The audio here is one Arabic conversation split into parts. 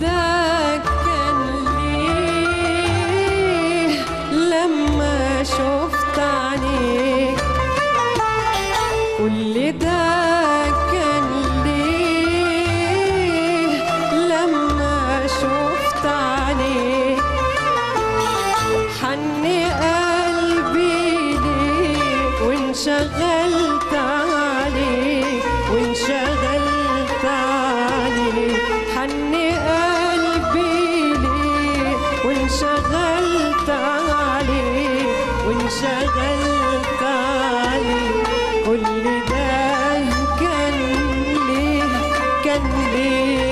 شغلت كان ليه لما ده كان ليه لما قلبي ليه وانشغلت عليك. كان ليه كان ليه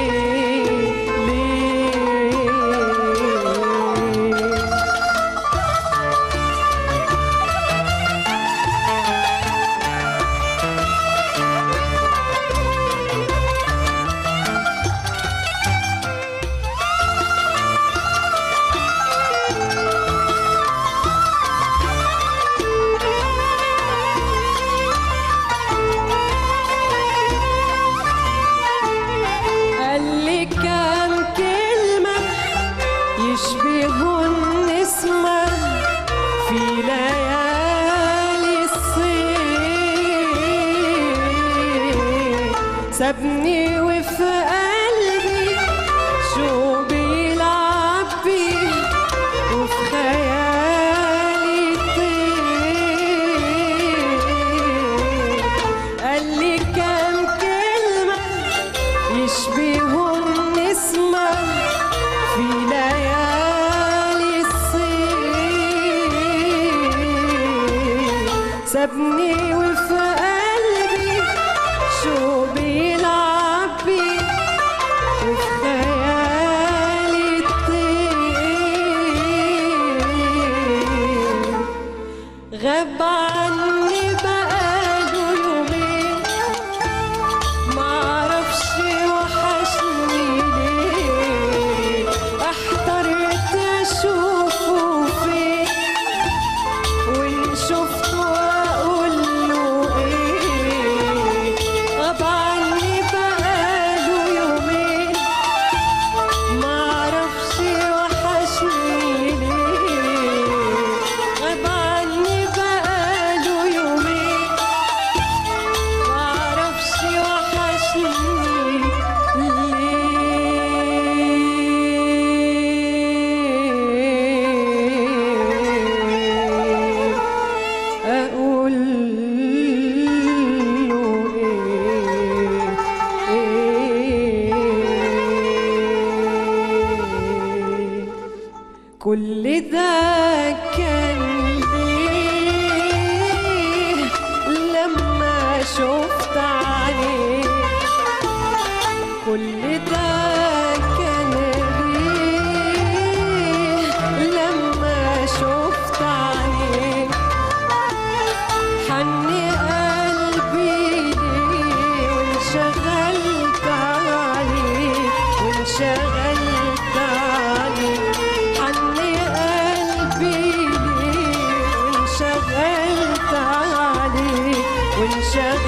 سابني وفاق كل ده كان picture